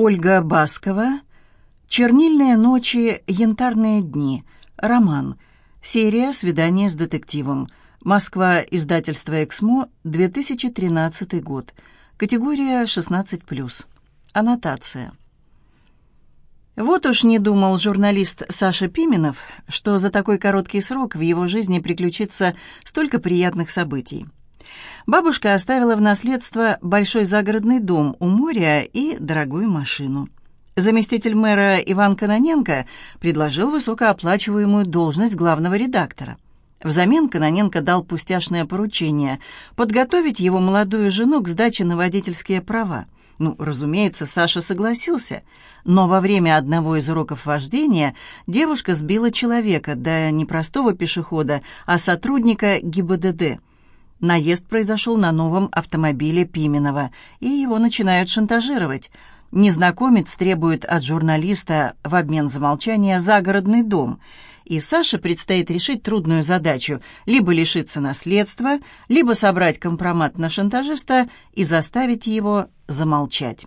Ольга Баскова. «Чернильные ночи, янтарные дни». Роман. Серия «Свидание с детективом». Москва. Издательство «Эксмо». 2013 год. Категория 16+. Аннотация. Вот уж не думал журналист Саша Пименов, что за такой короткий срок в его жизни приключится столько приятных событий. Бабушка оставила в наследство большой загородный дом у моря и дорогую машину. Заместитель мэра Иван Каноненко предложил высокооплачиваемую должность главного редактора. Взамен Каноненко дал пустяшное поручение подготовить его молодую жену к сдаче на водительские права. Ну, разумеется, Саша согласился, но во время одного из уроков вождения девушка сбила человека, да не простого пешехода, а сотрудника ГИБДД. Наезд произошел на новом автомобиле Пименова, и его начинают шантажировать. Незнакомец требует от журналиста в обмен за молчание загородный дом, и Саше предстоит решить трудную задачу – либо лишиться наследства, либо собрать компромат на шантажиста и заставить его замолчать.